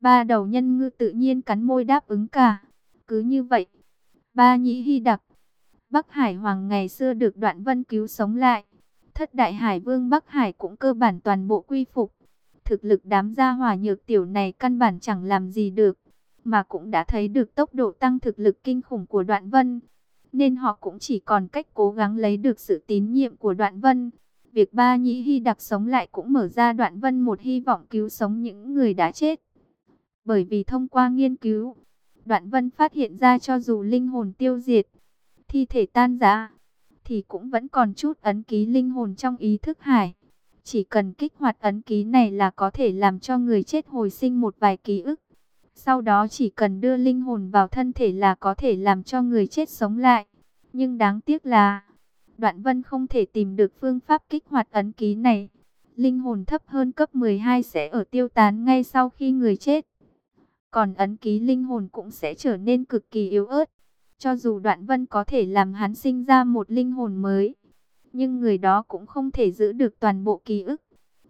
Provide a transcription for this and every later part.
Ba đầu nhân ngư tự nhiên cắn môi đáp ứng cả. Cứ như vậy, ba nhĩ hy đặc, Bắc Hải Hoàng ngày xưa được Đoạn Vân cứu sống lại. Thất đại hải vương Bắc Hải cũng cơ bản toàn bộ quy phục. Thực lực đám gia hỏa nhược tiểu này căn bản chẳng làm gì được, mà cũng đã thấy được tốc độ tăng thực lực kinh khủng của Đoạn Vân. Nên họ cũng chỉ còn cách cố gắng lấy được sự tín nhiệm của Đoạn Vân. Việc ba nhĩ hy đặc sống lại cũng mở ra Đoạn Vân một hy vọng cứu sống những người đã chết. Bởi vì thông qua nghiên cứu, Đoạn Vân phát hiện ra cho dù linh hồn tiêu diệt, thi thể tan rã, thì cũng vẫn còn chút ấn ký linh hồn trong ý thức hải. Chỉ cần kích hoạt ấn ký này là có thể làm cho người chết hồi sinh một vài ký ức. Sau đó chỉ cần đưa linh hồn vào thân thể là có thể làm cho người chết sống lại. Nhưng đáng tiếc là, Đoạn Vân không thể tìm được phương pháp kích hoạt ấn ký này. Linh hồn thấp hơn cấp 12 sẽ ở tiêu tán ngay sau khi người chết. Còn ấn ký linh hồn cũng sẽ trở nên cực kỳ yếu ớt. Cho dù Đoạn Vân có thể làm hắn sinh ra một linh hồn mới, nhưng người đó cũng không thể giữ được toàn bộ ký ức.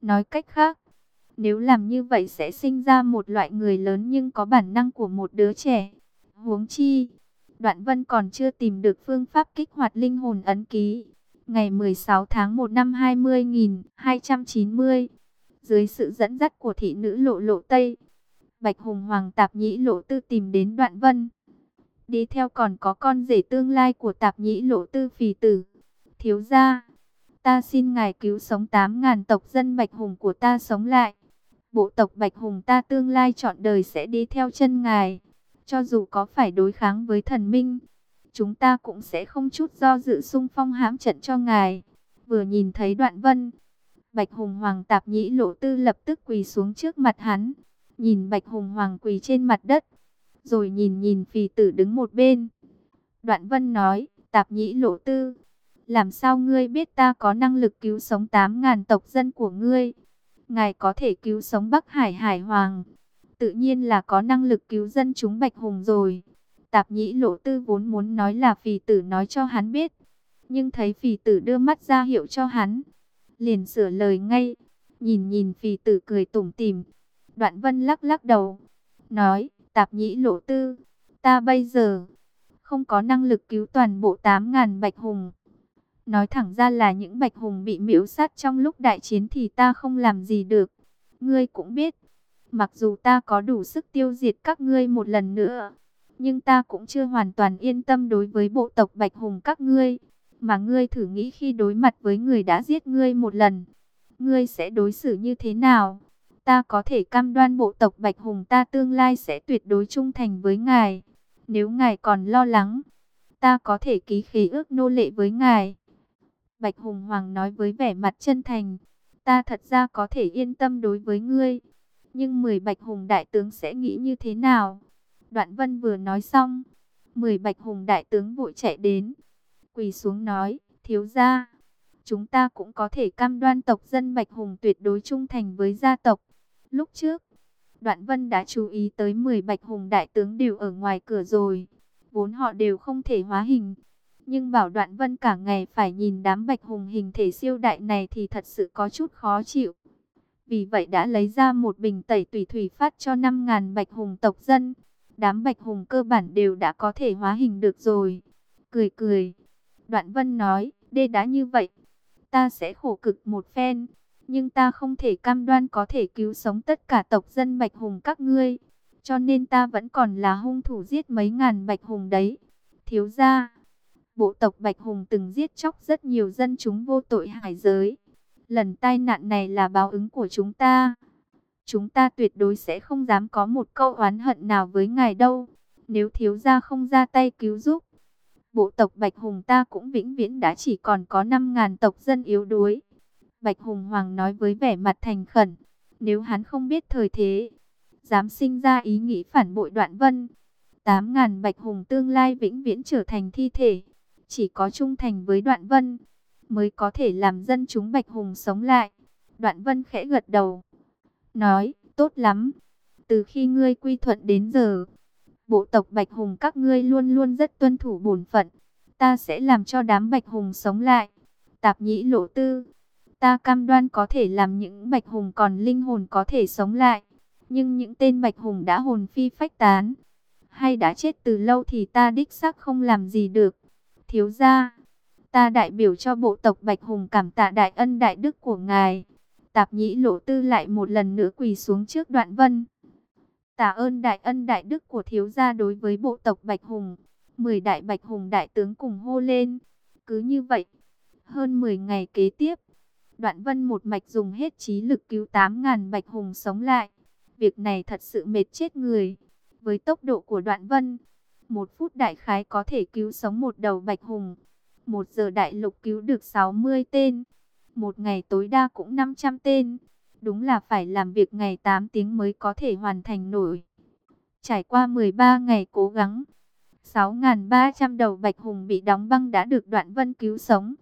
Nói cách khác, nếu làm như vậy sẽ sinh ra một loại người lớn nhưng có bản năng của một đứa trẻ. Huống chi, Đoạn Vân còn chưa tìm được phương pháp kích hoạt linh hồn ấn ký. Ngày 16 tháng 1 năm 20.290, dưới sự dẫn dắt của thị nữ lộ lộ Tây, Bạch Hùng Hoàng Tạp Nhĩ Lộ Tư tìm đến Đoạn Vân. Đi theo còn có con rể tương lai của Tạp Nhĩ Lộ Tư Phì Tử. Thiếu gia, ta xin ngài cứu sống 8.000 tộc dân Bạch Hùng của ta sống lại. Bộ tộc Bạch Hùng ta tương lai chọn đời sẽ đi theo chân ngài. Cho dù có phải đối kháng với thần minh, chúng ta cũng sẽ không chút do dự sung phong hãm trận cho ngài. Vừa nhìn thấy đoạn vân, Bạch Hùng Hoàng tạp nhĩ lộ tư lập tức quỳ xuống trước mặt hắn. Nhìn Bạch Hùng Hoàng quỳ trên mặt đất, rồi nhìn nhìn phì tử đứng một bên. Đoạn vân nói, tạp nhĩ lộ tư, làm sao ngươi biết ta có năng lực cứu sống 8.000 tộc dân của ngươi? Ngài có thể cứu sống Bắc Hải Hải Hoàng. Tự nhiên là có năng lực cứu dân chúng Bạch Hùng rồi. Tạp nhĩ lộ tư vốn muốn nói là phì tử nói cho hắn biết. Nhưng thấy phì tử đưa mắt ra hiệu cho hắn. Liền sửa lời ngay. Nhìn nhìn phì tử cười tủm tỉm. Đoạn vân lắc lắc đầu. Nói, tạp nhĩ lộ tư. Ta bây giờ không có năng lực cứu toàn bộ 8.000 Bạch Hùng. Nói thẳng ra là những bạch hùng bị miễu sát trong lúc đại chiến thì ta không làm gì được. Ngươi cũng biết, mặc dù ta có đủ sức tiêu diệt các ngươi một lần nữa, nhưng ta cũng chưa hoàn toàn yên tâm đối với bộ tộc bạch hùng các ngươi. Mà ngươi thử nghĩ khi đối mặt với người đã giết ngươi một lần, ngươi sẽ đối xử như thế nào? Ta có thể cam đoan bộ tộc bạch hùng ta tương lai sẽ tuyệt đối trung thành với ngài. Nếu ngài còn lo lắng, ta có thể ký khế ước nô lệ với ngài. Bạch Hùng Hoàng nói với vẻ mặt chân thành, ta thật ra có thể yên tâm đối với ngươi, nhưng 10 Bạch Hùng Đại Tướng sẽ nghĩ như thế nào? Đoạn Vân vừa nói xong, 10 Bạch Hùng Đại Tướng vội chạy đến, quỳ xuống nói, thiếu gia, chúng ta cũng có thể cam đoan tộc dân Bạch Hùng tuyệt đối trung thành với gia tộc. Lúc trước, Đoạn Vân đã chú ý tới 10 Bạch Hùng Đại Tướng đều ở ngoài cửa rồi, vốn họ đều không thể hóa hình nhưng bảo đoạn vân cả ngày phải nhìn đám bạch hùng hình thể siêu đại này thì thật sự có chút khó chịu. Vì vậy đã lấy ra một bình tẩy tùy thủy phát cho 5.000 bạch hùng tộc dân. Đám bạch hùng cơ bản đều đã có thể hóa hình được rồi. Cười cười. Đoạn vân nói, đê đã như vậy. Ta sẽ khổ cực một phen. Nhưng ta không thể cam đoan có thể cứu sống tất cả tộc dân bạch hùng các ngươi. Cho nên ta vẫn còn là hung thủ giết mấy ngàn bạch hùng đấy. Thiếu gia, Bộ tộc Bạch Hùng từng giết chóc rất nhiều dân chúng vô tội hải giới. Lần tai nạn này là báo ứng của chúng ta. Chúng ta tuyệt đối sẽ không dám có một câu oán hận nào với ngài đâu. Nếu thiếu gia không ra tay cứu giúp. Bộ tộc Bạch Hùng ta cũng vĩnh viễn đã chỉ còn có 5.000 tộc dân yếu đuối. Bạch Hùng Hoàng nói với vẻ mặt thành khẩn. Nếu hắn không biết thời thế, dám sinh ra ý nghĩ phản bội đoạn vân. tám ngàn Bạch Hùng tương lai vĩnh viễn trở thành thi thể. Chỉ có trung thành với Đoạn Vân mới có thể làm dân chúng Bạch Hùng sống lại. Đoạn Vân khẽ gật đầu, nói, tốt lắm. Từ khi ngươi quy thuận đến giờ, bộ tộc Bạch Hùng các ngươi luôn luôn rất tuân thủ bổn phận. Ta sẽ làm cho đám Bạch Hùng sống lại. Tạp nhĩ lộ tư, ta cam đoan có thể làm những Bạch Hùng còn linh hồn có thể sống lại. Nhưng những tên Bạch Hùng đã hồn phi phách tán, hay đã chết từ lâu thì ta đích xác không làm gì được. Thiếu gia, ta đại biểu cho bộ tộc Bạch Hùng cảm tạ đại ân đại đức của ngài. Tạp nhĩ lộ tư lại một lần nữa quỳ xuống trước đoạn vân. Tạ ơn đại ân đại đức của thiếu gia đối với bộ tộc Bạch Hùng. Mười đại Bạch Hùng đại tướng cùng hô lên. Cứ như vậy, hơn 10 ngày kế tiếp, Đoạn Vân một mạch dùng hết trí lực cứu 8.000 Bạch Hùng sống lại. Việc này thật sự mệt chết người. Với tốc độ của Đoạn Vân, một phút đại khái có thể cứu sống một đầu Bạch Hùng. Một giờ đại lục cứu được 60 tên. Một ngày tối đa cũng 500 tên. Đúng là phải làm việc ngày 8 tiếng mới có thể hoàn thành nổi. Trải qua 13 ngày cố gắng, 6.300 đầu bạch hùng bị đóng băng đã được đoạn vân cứu sống.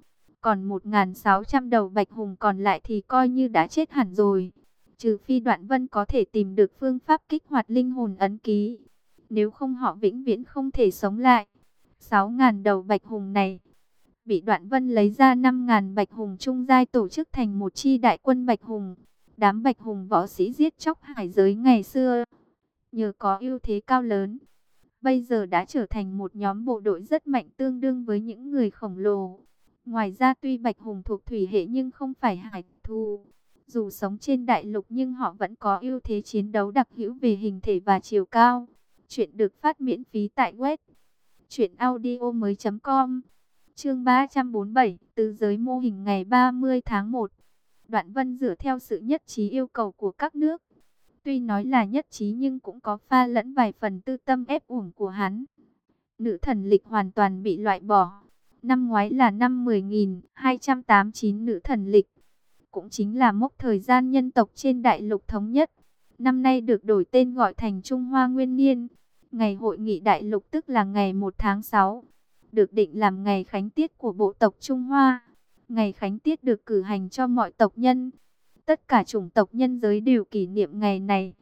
Còn 1.600 đầu bạch hùng còn lại thì coi như đã chết hẳn rồi. Trừ phi đoạn vân có thể tìm được phương pháp kích hoạt linh hồn ấn ký. Nếu không họ vĩnh viễn không thể sống lại. 6.000 đầu bạch hùng này bị đoạn vân lấy ra 5.000 bạch hùng trung giai tổ chức thành một chi đại quân bạch hùng. Đám bạch hùng võ sĩ giết chóc hải giới ngày xưa. Nhờ có ưu thế cao lớn, bây giờ đã trở thành một nhóm bộ đội rất mạnh tương đương với những người khổng lồ. Ngoài ra tuy Bạch Hùng thuộc thủy hệ nhưng không phải hải thù. Dù sống trên đại lục nhưng họ vẫn có ưu thế chiến đấu đặc hữu về hình thể và chiều cao. Chuyện được phát miễn phí tại web truyệnaudiomoi.com. Chương 347, tứ giới mô hình ngày 30 tháng 1. Đoạn Vân dựa theo sự nhất trí yêu cầu của các nước, Tuy nói là nhất trí nhưng cũng có pha lẫn vài phần tư tâm ép uổng của hắn. Nữ thần lịch hoàn toàn bị loại bỏ. Năm ngoái là năm 10.289 nữ thần lịch. Cũng chính là mốc thời gian nhân tộc trên đại lục thống nhất. Năm nay được đổi tên gọi thành Trung Hoa Nguyên Niên. Ngày hội nghị đại lục tức là ngày 1 tháng 6. Được định làm ngày khánh tiết của bộ tộc Trung Hoa. Ngày khánh tiết được cử hành cho mọi tộc nhân. Tất cả chủng tộc nhân giới đều kỷ niệm ngày này,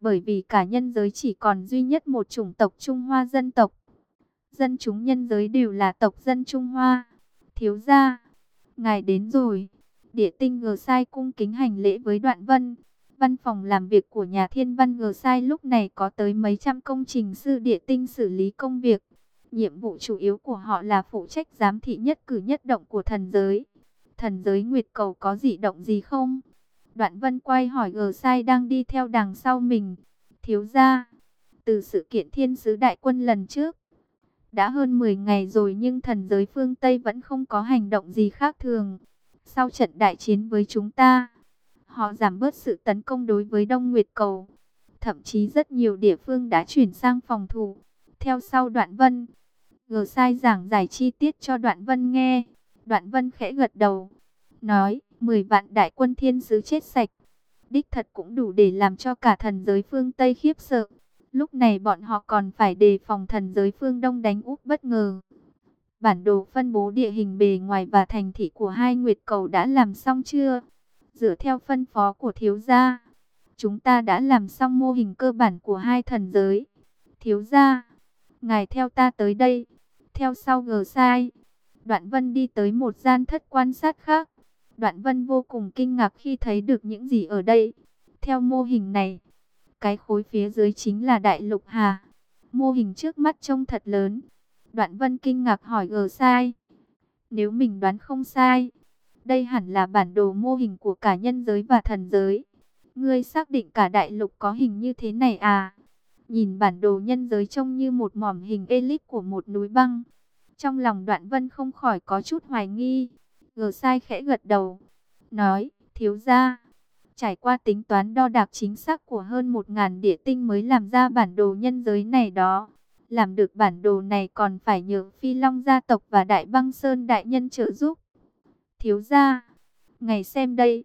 bởi vì cả nhân giới chỉ còn duy nhất một chủng tộc Trung Hoa dân tộc. Dân chúng nhân giới đều là tộc dân Trung Hoa. Thiếu gia, ngài đến rồi. Địa tinh G Sai cung kính hành lễ với Đoạn Vân. Văn phòng làm việc của nhà thiên văn G Sai lúc này có tới mấy trăm công trình sư địa tinh xử lý công việc. Nhiệm vụ chủ yếu của họ là phụ trách giám thị nhất cử nhất động của thần giới. Thần giới Nguyệt Cầu có dị động gì không? Đoạn vân quay hỏi gờ sai đang đi theo đằng sau mình. Thiếu gia từ sự kiện thiên sứ đại quân lần trước, đã hơn 10 ngày rồi nhưng thần giới phương Tây vẫn không có hành động gì khác thường. Sau trận đại chiến với chúng ta, họ giảm bớt sự tấn công đối với Đông Nguyệt Cầu. Thậm chí rất nhiều địa phương đã chuyển sang phòng thủ. Theo sau đoạn vân, gờ sai giảng giải chi tiết cho đoạn vân nghe. Đoạn vân khẽ gật đầu, nói 10 vạn đại quân thiên sứ chết sạch. Đích thật cũng đủ để làm cho cả thần giới phương Tây khiếp sợ. Lúc này bọn họ còn phải đề phòng thần giới phương Đông đánh úp bất ngờ. Bản đồ phân bố địa hình bề ngoài và thành thị của hai nguyệt cầu đã làm xong chưa? Dựa theo phân phó của thiếu gia, chúng ta đã làm xong mô hình cơ bản của hai thần giới. Thiếu gia, ngài theo ta tới đây. Theo sau gờ sai, đoạn vân đi tới một gian thất quan sát khác. Đoạn vân vô cùng kinh ngạc khi thấy được những gì ở đây. Theo mô hình này, cái khối phía dưới chính là đại lục hà. Mô hình trước mắt trông thật lớn. Đoạn vân kinh ngạc hỏi gờ sai. Nếu mình đoán không sai, đây hẳn là bản đồ mô hình của cả nhân giới và thần giới. Ngươi xác định cả đại lục có hình như thế này à? Nhìn bản đồ nhân giới trông như một mỏm hình elip của một núi băng. Trong lòng đoạn vân không khỏi có chút hoài nghi. Gờ sai khẽ gật đầu, nói, thiếu gia, trải qua tính toán đo đạc chính xác của hơn một ngàn địa tinh mới làm ra bản đồ nhân giới này đó. Làm được bản đồ này còn phải nhờ Phi Long gia tộc và Đại Băng Sơn đại nhân trợ giúp. Thiếu gia, ngày xem đây,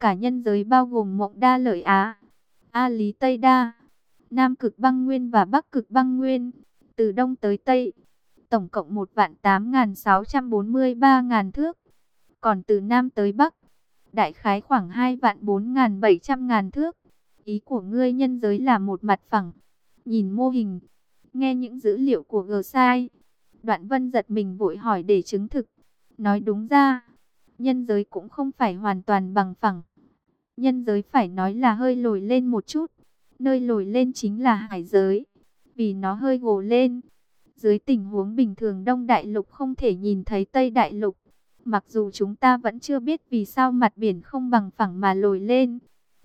cả nhân giới bao gồm Mộng Đa Lợi Á, A Lý Tây Đa, Nam Cực Băng Nguyên và Bắc Cực Băng Nguyên, từ Đông tới Tây, tổng cộng 1 vạn 8.643 ngàn thước. Còn từ Nam tới Bắc, đại khái khoảng 2 vạn 4 ngàn 700 ngàn thước. Ý của ngươi nhân giới là một mặt phẳng. Nhìn mô hình, nghe những dữ liệu của G sai. Đoạn vân giật mình vội hỏi để chứng thực. Nói đúng ra, nhân giới cũng không phải hoàn toàn bằng phẳng. Nhân giới phải nói là hơi lồi lên một chút. Nơi lồi lên chính là hải giới, vì nó hơi gồ lên. Dưới tình huống bình thường Đông Đại Lục không thể nhìn thấy Tây Đại Lục. Mặc dù chúng ta vẫn chưa biết vì sao mặt biển không bằng phẳng mà lồi lên.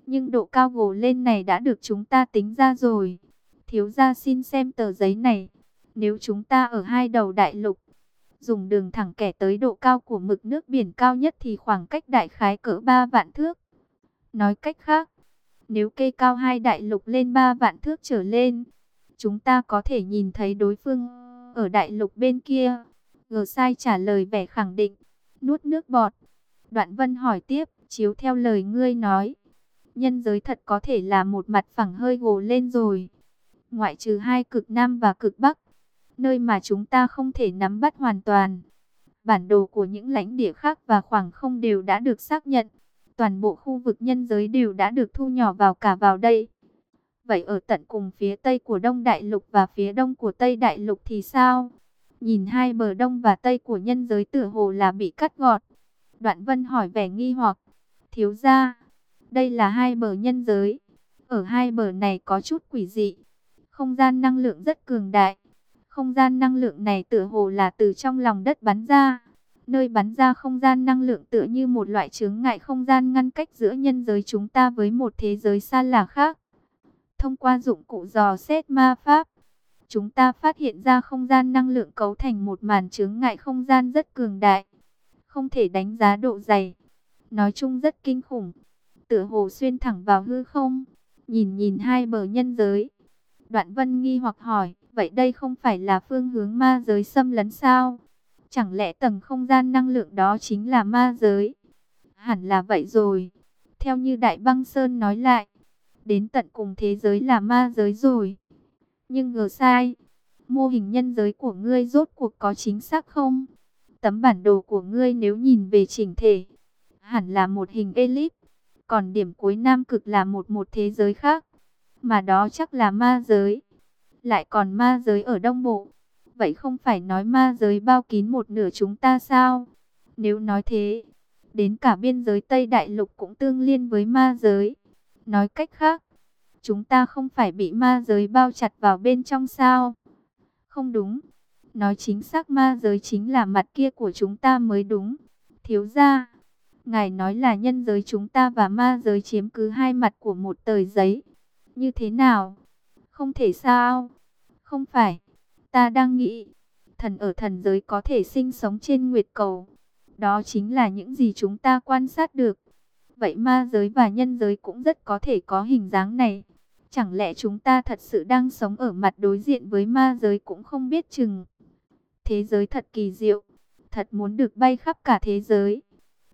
Nhưng độ cao gồ lên này đã được chúng ta tính ra rồi. Thiếu gia xin xem tờ giấy này. Nếu chúng ta ở hai đầu đại lục, dùng đường thẳng kẻ tới độ cao của mực nước biển cao nhất thì khoảng cách đại khái cỡ 3 vạn thước. Nói cách khác, nếu kê cao hai đại lục lên 3 vạn thước trở lên, chúng ta có thể nhìn thấy đối phương ở đại lục bên kia. Gờ sai trả lời vẻ khẳng định, nuốt nước bọt. Đoạn vân hỏi tiếp, chiếu theo lời ngươi nói. Nhân giới thật có thể là một mặt phẳng hơi gồ lên rồi. Ngoại trừ hai cực Nam và cực Bắc, nơi mà chúng ta không thể nắm bắt hoàn toàn. Bản đồ của những lãnh địa khác và khoảng không đều đã được xác nhận. Toàn bộ khu vực nhân giới đều đã được thu nhỏ vào cả vào đây. Vậy ở tận cùng phía tây của Đông Đại Lục và phía đông của Tây Đại Lục thì sao? Nhìn hai bờ đông và tây của nhân giới tựa hồ là bị cắt gọt. Đoạn Vân hỏi vẻ nghi hoặc. Thiếu ra, đây là hai bờ nhân giới. Ở hai bờ này có chút quỷ dị. Không gian năng lượng rất cường đại. Không gian năng lượng này tựa hồ là từ trong lòng đất bắn ra. Nơi bắn ra không gian năng lượng tựa như một loại chướng ngại không gian ngăn cách giữa nhân giới chúng ta với một thế giới xa lạ khác. Thông qua dụng cụ dò xét ma pháp, chúng ta phát hiện ra không gian năng lượng cấu thành một màn chướng ngại không gian rất cường đại. Không thể đánh giá độ dày. Nói chung rất kinh khủng. Tựa hồ xuyên thẳng vào hư không. Nhìn nhìn hai bờ nhân giới. Đoạn vân nghi hoặc hỏi. Vậy đây không phải là phương hướng ma giới xâm lấn sao? Chẳng lẽ tầng không gian năng lượng đó chính là ma giới? Hẳn là vậy rồi. Theo như Đại Băng Sơn nói lại, đến tận cùng thế giới là ma giới rồi. Nhưng ngờ sai, mô hình nhân giới của ngươi rốt cuộc có chính xác không? Tấm bản đồ của ngươi nếu nhìn về chỉnh thể, hẳn là một hình elip, còn điểm cuối nam cực là một một thế giới khác, mà đó chắc là ma giới. Lại còn ma giới ở đông bộ, vậy không phải nói ma giới bao kín một nửa chúng ta sao? Nếu nói thế, đến cả biên giới Tây Đại Lục cũng tương liên với ma giới. Nói cách khác, chúng ta không phải bị ma giới bao chặt vào bên trong sao? Không đúng. Nói chính xác ma giới chính là mặt kia của chúng ta mới đúng. Thiếu ra, ngài nói là nhân giới chúng ta và ma giới chiếm cứ hai mặt của một tờ giấy. Như thế nào? Không thể sao? Không phải. Ta đang nghĩ, thần ở thần giới có thể sinh sống trên nguyệt cầu. Đó chính là những gì chúng ta quan sát được. Vậy ma giới và nhân giới cũng rất có thể có hình dáng này. Chẳng lẽ chúng ta thật sự đang sống ở mặt đối diện với ma giới cũng không biết chừng. Thế giới thật kỳ diệu, thật muốn được bay khắp cả thế giới.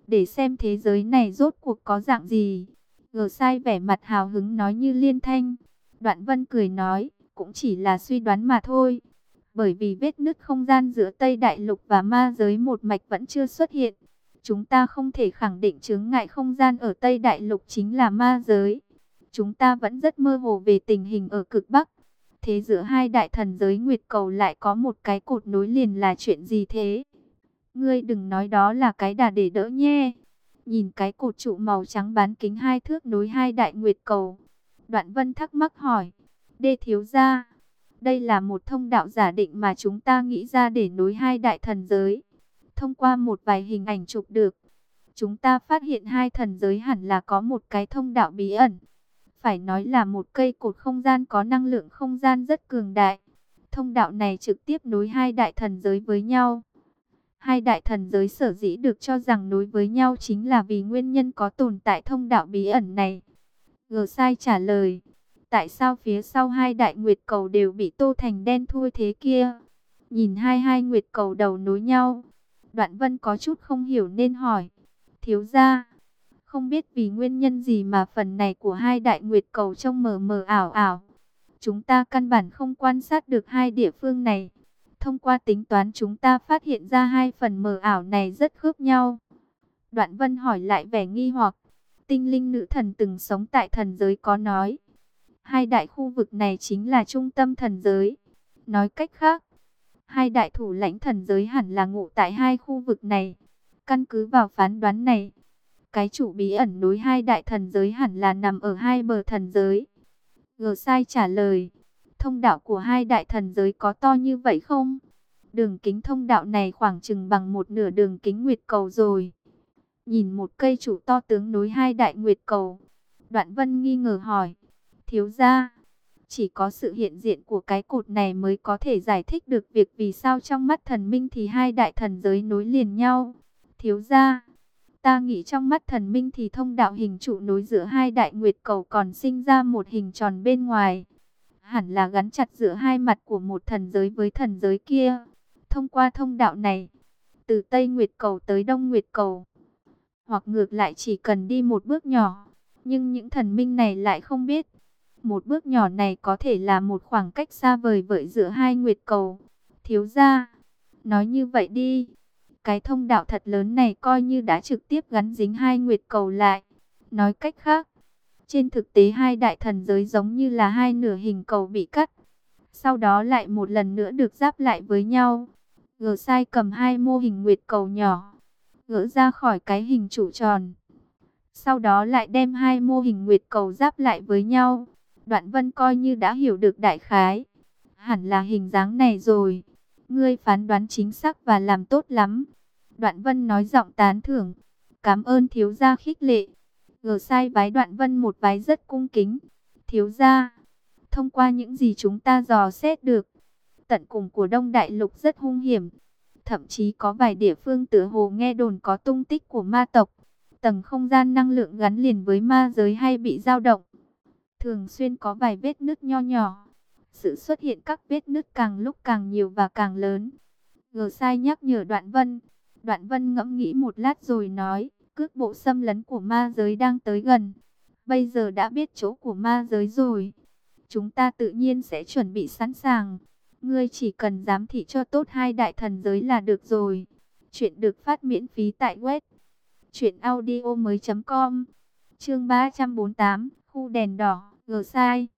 Để xem thế giới này rốt cuộc có dạng gì. Gờ sai vẻ mặt hào hứng nói như liên thanh. Đoạn vân cười nói, cũng chỉ là suy đoán mà thôi. Bởi vì vết nứt không gian giữa Tây Đại Lục và ma giới một mạch vẫn chưa xuất hiện. Chúng ta không thể khẳng định chứng ngại không gian ở Tây Đại Lục chính là ma giới. Chúng ta vẫn rất mơ hồ về tình hình ở cực Bắc. Thế giữa hai đại thần giới Nguyệt Cầu lại có một cái cột nối liền là chuyện gì thế? Ngươi đừng nói đó là cái đà để đỡ nhé. Nhìn cái cột trụ màu trắng bán kính hai thước nối hai đại Nguyệt Cầu. Đoạn Vân thắc mắc hỏi. Đê thiếu ra. Đây là một thông đạo giả định mà chúng ta nghĩ ra để nối hai đại thần giới. Thông qua một vài hình ảnh chụp được, chúng ta phát hiện hai thần giới hẳn là có một cái thông đạo bí ẩn. Phải nói là một cây cột không gian có năng lượng không gian rất cường đại. Thông đạo này trực tiếp nối hai đại thần giới với nhau. Hai đại thần giới sở dĩ được cho rằng nối với nhau chính là vì nguyên nhân có tồn tại thông đạo bí ẩn này. G sai trả lời. Tại sao phía sau hai đại nguyệt cầu đều bị tô thành đen thui thế kia? Nhìn hai hai nguyệt cầu đầu nối nhau. Đoạn vân có chút không hiểu nên hỏi. Thiếu ra, không biết vì nguyên nhân gì mà phần này của hai đại nguyệt cầu trông mờ mờ ảo ảo. Chúng ta căn bản không quan sát được hai địa phương này. Thông qua tính toán chúng ta phát hiện ra hai phần mờ ảo này rất khớp nhau. Đoạn vân hỏi lại vẻ nghi hoặc. Tinh linh nữ thần từng sống tại thần giới có nói. Hai đại khu vực này chính là trung tâm thần giới. Nói cách khác, hai đại thủ lãnh thần giới hẳn là ngụ tại hai khu vực này. Căn cứ vào phán đoán này, cái chủ bí ẩn nối hai đại thần giới hẳn là nằm ở hai bờ thần giới. Gờ sai trả lời, thông đạo của hai đại thần giới có to như vậy không? Đường kính thông đạo này khoảng chừng bằng một nửa đường kính nguyệt cầu rồi. Nhìn một cây trụ to tướng nối hai đại nguyệt cầu. Đoạn vân nghi ngờ hỏi. Thiếu ra, chỉ có sự hiện diện của cái cột này mới có thể giải thích được việc vì sao trong mắt thần minh thì hai đại thần giới nối liền nhau. Thiếu ra, ta nghĩ trong mắt thần minh thì thông đạo hình trụ nối giữa hai đại nguyệt cầu còn sinh ra một hình tròn bên ngoài. Hẳn là gắn chặt giữa hai mặt của một thần giới với thần giới kia. Thông qua thông đạo này, từ Tây Nguyệt cầu tới Đông Nguyệt cầu, hoặc ngược lại chỉ cần đi một bước nhỏ. Nhưng những thần minh này lại không biết một bước nhỏ này có thể là một khoảng cách xa vời vợi giữa hai nguyệt cầu. Thiếu ra, nói như vậy đi. Cái thông đạo thật lớn này coi như đã trực tiếp gắn dính hai nguyệt cầu lại. Nói cách khác, trên thực tế hai đại thần giới giống như là hai nửa hình cầu bị cắt. Sau đó lại một lần nữa được giáp lại với nhau. Gờ sai cầm hai mô hình nguyệt cầu nhỏ, gỡ ra khỏi cái hình trụ tròn. Sau đó lại đem hai mô hình nguyệt cầu giáp lại với nhau. Đoạn vân coi như đã hiểu được đại khái. Hẳn là hình dáng này rồi. Ngươi phán đoán chính xác và làm tốt lắm. Đoạn vân nói giọng tán thưởng. Cảm ơn thiếu gia khích lệ. Gờ sai vái đoạn vân một vái rất cung kính. Thiếu gia, thông qua những gì chúng ta dò xét được. Tận cùng của Đông Đại Lục rất hung hiểm. Thậm chí có vài địa phương tựa hồ nghe đồn có tung tích của ma tộc. Tầng không gian năng lượng gắn liền với ma giới hay bị dao động thường xuyên có vài vết nứt nho nhỏ. Sự xuất hiện các vết nứt càng lúc càng nhiều và càng lớn. Gờ sai nhắc nhở Đoạn Vân. Đoạn Vân ngẫm nghĩ một lát rồi nói, cước bộ xâm lấn của ma giới đang tới gần. Bây giờ đã biết chỗ của ma giới rồi. Chúng ta tự nhiên sẽ chuẩn bị sẵn sàng. Ngươi chỉ cần giám thị cho tốt hai đại thần giới là được rồi. Chuyện được phát miễn phí tại web. Chuyện audio mới.com Chương 348 Khu đèn đỏ Gờ sai.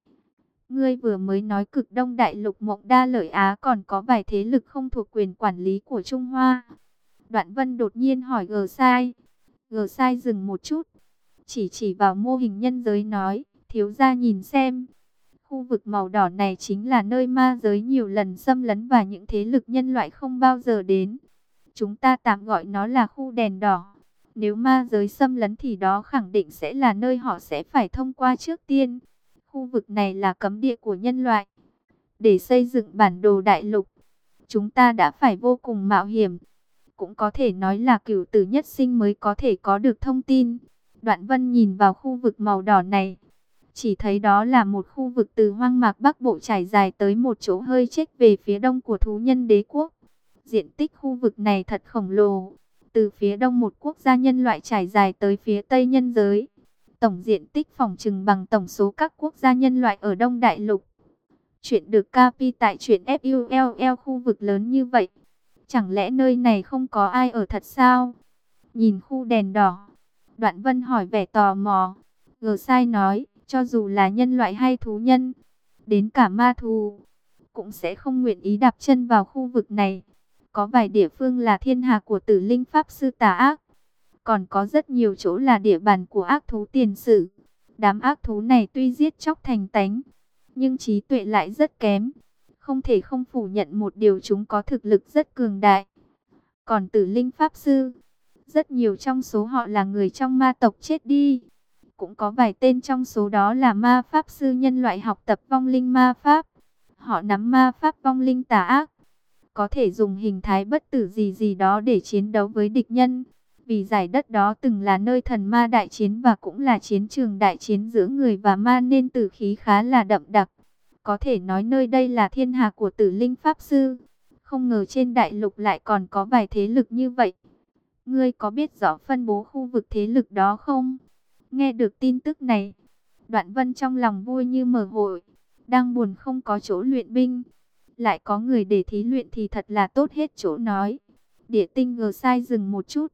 Ngươi vừa mới nói cực đông đại lục mộng đa lợi Á còn có vài thế lực không thuộc quyền quản lý của Trung Hoa. Đoạn vân đột nhiên hỏi gờ sai. Gờ sai, dừng một chút. Chỉ chỉ vào mô hình nhân giới nói. Thiếu ra nhìn xem. Khu vực màu đỏ này chính là nơi ma giới nhiều lần xâm lấn và những thế lực nhân loại không bao giờ đến. Chúng ta tạm gọi nó là khu đèn đỏ. Nếu ma giới xâm lấn thì đó khẳng định sẽ là nơi họ sẽ phải thông qua trước tiên. Khu vực này là cấm địa của nhân loại. Để xây dựng bản đồ đại lục, chúng ta đã phải vô cùng mạo hiểm. Cũng có thể nói là cửu tử nhất sinh mới có thể có được thông tin. Đoạn vân nhìn vào khu vực màu đỏ này. Chỉ thấy đó là một khu vực từ hoang mạc bắc bộ trải dài tới một chỗ hơi chết về phía đông của thú nhân đế quốc. Diện tích khu vực này thật khổng lồ. Từ phía đông một quốc gia nhân loại trải dài tới phía tây nhân giới tổng diện tích phòng trừng bằng tổng số các quốc gia nhân loại ở Đông Đại Lục. Chuyện được capi tại chuyện FULL khu vực lớn như vậy. Chẳng lẽ nơi này không có ai ở thật sao? Nhìn khu đèn đỏ. Đoạn vân hỏi vẻ tò mò. Gờ sai nói, cho dù là nhân loại hay thú nhân, đến cả ma thú, cũng sẽ không nguyện ý đạp chân vào khu vực này. Có vài địa phương là thiên hạ của tử linh pháp sư tà ác còn có rất nhiều chỗ là địa bàn của ác thú tiền sử. Đám ác thú này tuy giết chóc thành tánh, nhưng trí tuệ lại rất kém. Không thể không phủ nhận một điều chúng có thực lực rất cường đại. Còn tử linh pháp sư, rất nhiều trong số họ là người trong ma tộc chết đi. Cũng có vài tên trong số đó là ma pháp sư nhân loại học tập vong linh ma pháp. Họ nắm ma pháp vong linh tà ác. Có thể dùng hình thái bất tử gì gì đó để chiến đấu với địch nhân. Vì giải đất đó từng là nơi thần ma đại chiến và cũng là chiến trường đại chiến giữa người và ma nên tử khí khá là đậm đặc. Có thể nói nơi đây là thiên hạ của tử linh Pháp Sư. Không ngờ trên đại lục lại còn có vài thế lực như vậy. Ngươi có biết rõ phân bố khu vực thế lực đó không? Nghe được tin tức này, đoạn vân trong lòng vui như mở hội. Đang buồn không có chỗ luyện binh. Lại có người để thí luyện thì thật là tốt hết chỗ nói. Địa tinh ngờ sai dừng một chút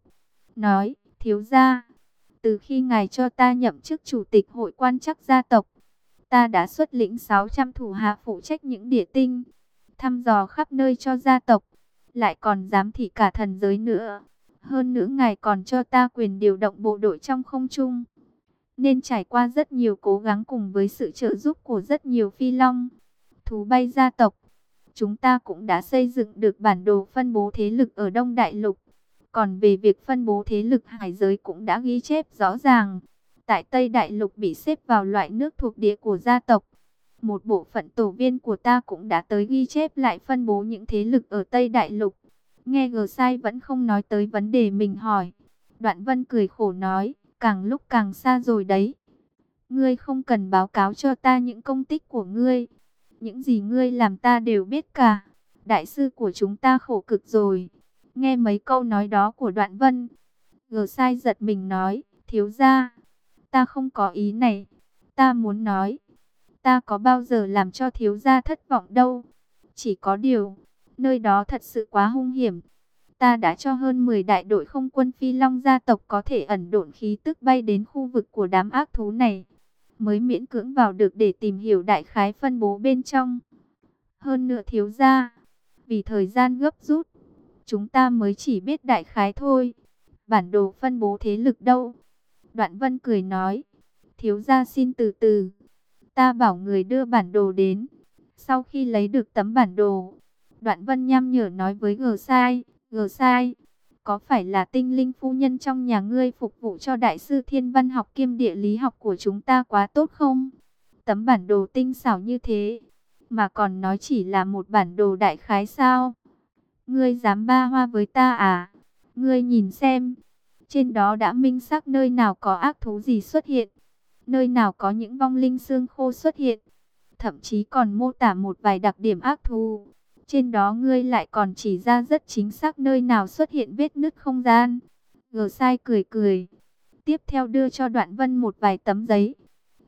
nói, thiếu gia, từ khi ngài cho ta nhậm chức chủ tịch hội quan chắc gia tộc, ta đã xuất lĩnh 600 thủ hạ phụ trách những địa tinh, thăm dò khắp nơi cho gia tộc, lại còn giám thị cả thần giới nữa. Hơn nữa ngài còn cho ta quyền điều động bộ đội trong không trung. nên trải qua rất nhiều cố gắng cùng với sự trợ giúp của rất nhiều phi long, thú bay gia tộc. Chúng ta cũng đã xây dựng được bản đồ phân bố thế lực ở Đông Đại Lục. Còn về việc phân bố thế lực hải giới cũng đã ghi chép rõ ràng. Tại Tây Đại Lục bị xếp vào loại nước thuộc địa của gia tộc. Một bộ phận tổ viên của ta cũng đã tới ghi chép lại phân bố những thế lực ở Tây Đại Lục. Nghe gờ sai vẫn không nói tới vấn đề mình hỏi. Đoạn vân cười khổ nói, càng lúc càng xa rồi đấy. Ngươi không cần báo cáo cho ta những công tích của ngươi. Những gì ngươi làm ta đều biết cả. Đại sư của chúng ta khổ cực rồi. Nghe mấy câu nói đó của đoạn vân. Gờ sai giật mình nói, thiếu ra. Ta không có ý này. Ta muốn nói. Ta có bao giờ làm cho thiếu gia thất vọng đâu. Chỉ có điều, nơi đó thật sự quá hung hiểm. Ta đã cho hơn 10 đại đội không quân phi long gia tộc có thể ẩn độn khí tức bay đến khu vực của đám ác thú này. Mới miễn cưỡng vào được để tìm hiểu đại khái phân bố bên trong. Hơn nữa thiếu gia, vì thời gian gấp rút, chúng ta mới chỉ biết đại khái thôi. Bản đồ phân bố thế lực đâu? Đoạn vân cười nói, thiếu gia xin từ từ. Ta bảo người đưa bản đồ đến. Sau khi lấy được tấm bản đồ, Đoạn Vân nham nhở nói với Gờ Sai, Gờ Sai, có phải là tinh linh phu nhân trong nhà ngươi phục vụ cho đại sư thiên văn học kiêm địa lý học của chúng ta quá tốt không? Tấm bản đồ tinh xảo như thế, mà còn nói chỉ là một bản đồ đại khái sao? Ngươi dám ba hoa với ta à? Ngươi nhìn xem, trên đó đã minh xác nơi nào có ác thú gì xuất hiện, nơi nào có những vong linh xương khô xuất hiện, thậm chí còn mô tả một vài đặc điểm ác thú. Trên đó ngươi lại còn chỉ ra rất chính xác nơi nào xuất hiện vết nứt không gian. Gờ sai cười cười. Tiếp theo đưa cho đoạn vân một vài tấm giấy.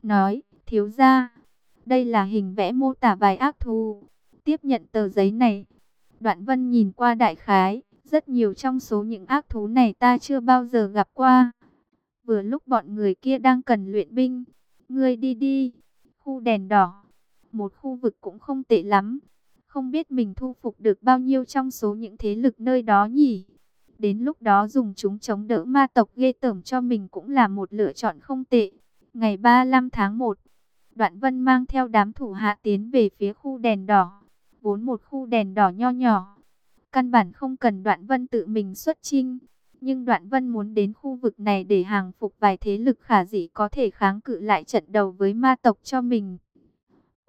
Nói, thiếu ra, đây là hình vẽ mô tả vài ác thú. Tiếp nhận tờ giấy này. Đoạn vân nhìn qua đại khái. Rất nhiều trong số những ác thú này ta chưa bao giờ gặp qua. Vừa lúc bọn người kia đang cần luyện binh. Ngươi đi đi. Khu đèn đỏ. Một khu vực cũng không tệ lắm. Không biết mình thu phục được bao nhiêu trong số những thế lực nơi đó nhỉ? Đến lúc đó dùng chúng chống đỡ ma tộc ghê tởm cho mình cũng là một lựa chọn không tệ. Ngày 35 tháng 1, Đoạn Vân mang theo đám thủ hạ tiến về phía khu đèn đỏ. Vốn một khu đèn đỏ nho nhỏ. Căn bản không cần Đoạn Vân tự mình xuất chinh. Nhưng Đoạn Vân muốn đến khu vực này để hàng phục vài thế lực khả dĩ có thể kháng cự lại trận đầu với ma tộc cho mình.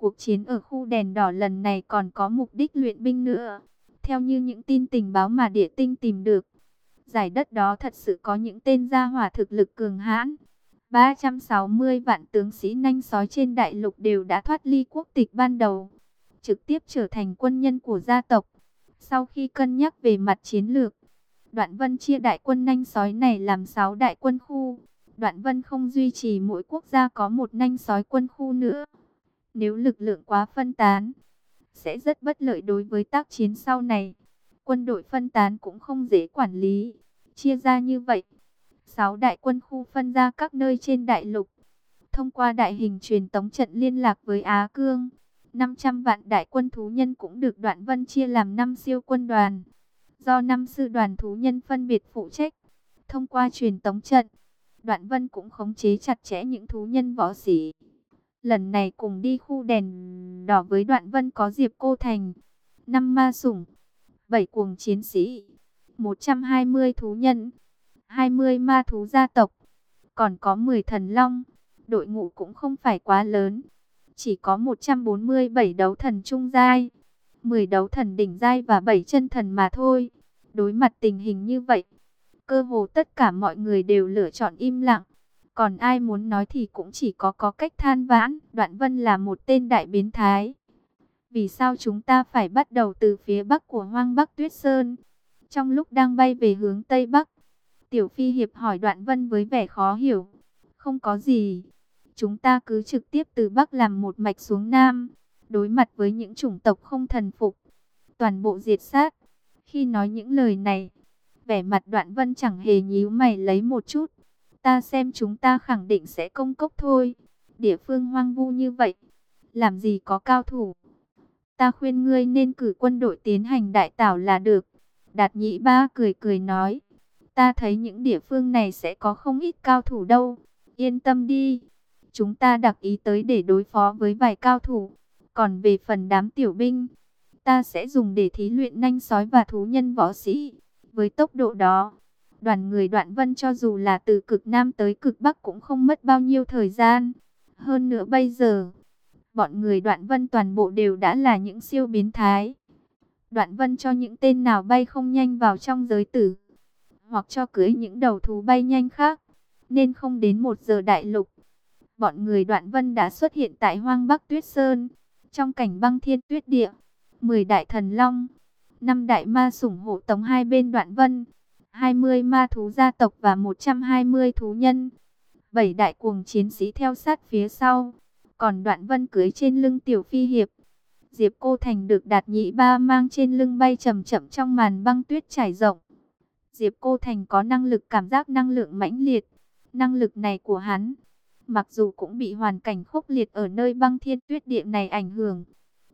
Cuộc chiến ở khu đèn đỏ lần này còn có mục đích luyện binh nữa. Theo như những tin tình báo mà địa tinh tìm được, giải đất đó thật sự có những tên gia hỏa thực lực cường hãn. 360 vạn tướng sĩ nanh sói trên đại lục đều đã thoát ly quốc tịch ban đầu, trực tiếp trở thành quân nhân của gia tộc. Sau khi cân nhắc về mặt chiến lược, Đoạn Vân chia đại quân nanh sói này làm 6 đại quân khu. Đoạn Vân không duy trì mỗi quốc gia có một nanh sói quân khu nữa. Nếu lực lượng quá phân tán, sẽ rất bất lợi đối với tác chiến sau này. Quân đội phân tán cũng không dễ quản lý. Chia ra như vậy, 6 đại quân khu phân ra các nơi trên đại lục. Thông qua đại hình truyền tống trận liên lạc với Á Cương, 500 vạn đại quân thú nhân cũng được Đoạn Vân chia làm 5 siêu quân đoàn. Do 5 sư đoàn thú nhân phân biệt phụ trách. Thông qua truyền tống trận, Đoạn Vân cũng khống chế chặt chẽ những thú nhân võ sĩ. Lần này cùng đi khu đèn đỏ với đoạn vân có Diệp Cô Thành, năm ma sủng, bảy cuồng chiến sĩ, 120 thú nhân, 20 ma thú gia tộc, còn có 10 thần long. Đội ngũ cũng không phải quá lớn, chỉ có 147 đấu thần trung giai, 10 đấu thần đỉnh giai và 7 chân thần mà thôi. Đối mặt tình hình như vậy, cơ hồ tất cả mọi người đều lựa chọn im lặng. Còn ai muốn nói thì cũng chỉ có có cách than vãn. Đoạn Vân là một tên đại biến thái. Vì sao chúng ta phải bắt đầu từ phía bắc của hoang bắc tuyết sơn? Trong lúc đang bay về hướng tây bắc, Tiểu Phi Hiệp hỏi Đoạn Vân với vẻ khó hiểu. Không có gì. Chúng ta cứ trực tiếp từ bắc làm một mạch xuống nam. Đối mặt với những chủng tộc không thần phục. Toàn bộ diệt sát. Khi nói những lời này, vẻ mặt Đoạn Vân chẳng hề nhíu mày lấy một chút. Ta xem chúng ta khẳng định sẽ công cốc thôi. Địa phương hoang vu như vậy. Làm gì có cao thủ. Ta khuyên ngươi nên cử quân đội tiến hành đại tảo là được. Đạt nhị ba cười cười nói. Ta thấy những địa phương này sẽ có không ít cao thủ đâu. Yên tâm đi, chúng ta đặc ý tới để đối phó với vài cao thủ. Còn về phần đám tiểu binh, ta sẽ dùng để thí luyện nhanh sói và thú nhân võ sĩ. Với tốc độ đó, đoàn người đoạn vân cho dù là từ cực Nam tới cực Bắc cũng không mất bao nhiêu thời gian. Hơn nữa bây giờ, bọn người đoạn vân toàn bộ đều đã là những siêu biến thái. Đoạn vân cho những tên nào bay không nhanh vào trong giới tử, hoặc cho cưới những đầu thú bay nhanh khác, nên không đến một giờ đại lục. Bọn người đoạn vân đã xuất hiện tại hoang Bắc Tuyết Sơn, trong cảnh băng thiên tuyết địa, 10 đại thần long, năm đại ma sủng hộ tống hai bên đoạn vân, 20 ma thú gia tộc và 120 thú nhân, bảy đại cuồng chiến sĩ theo sát phía sau, còn đoạn vân cưới trên lưng tiểu phi hiệp. Diệp Cô Thành được đạt nhị ba mang trên lưng bay chậm chậm trong màn băng tuyết trải rộng. Diệp Cô Thành có năng lực cảm giác năng lượng mãnh liệt. Năng lực này của hắn, mặc dù cũng bị hoàn cảnh khốc liệt ở nơi băng thiên tuyết địa này ảnh hưởng,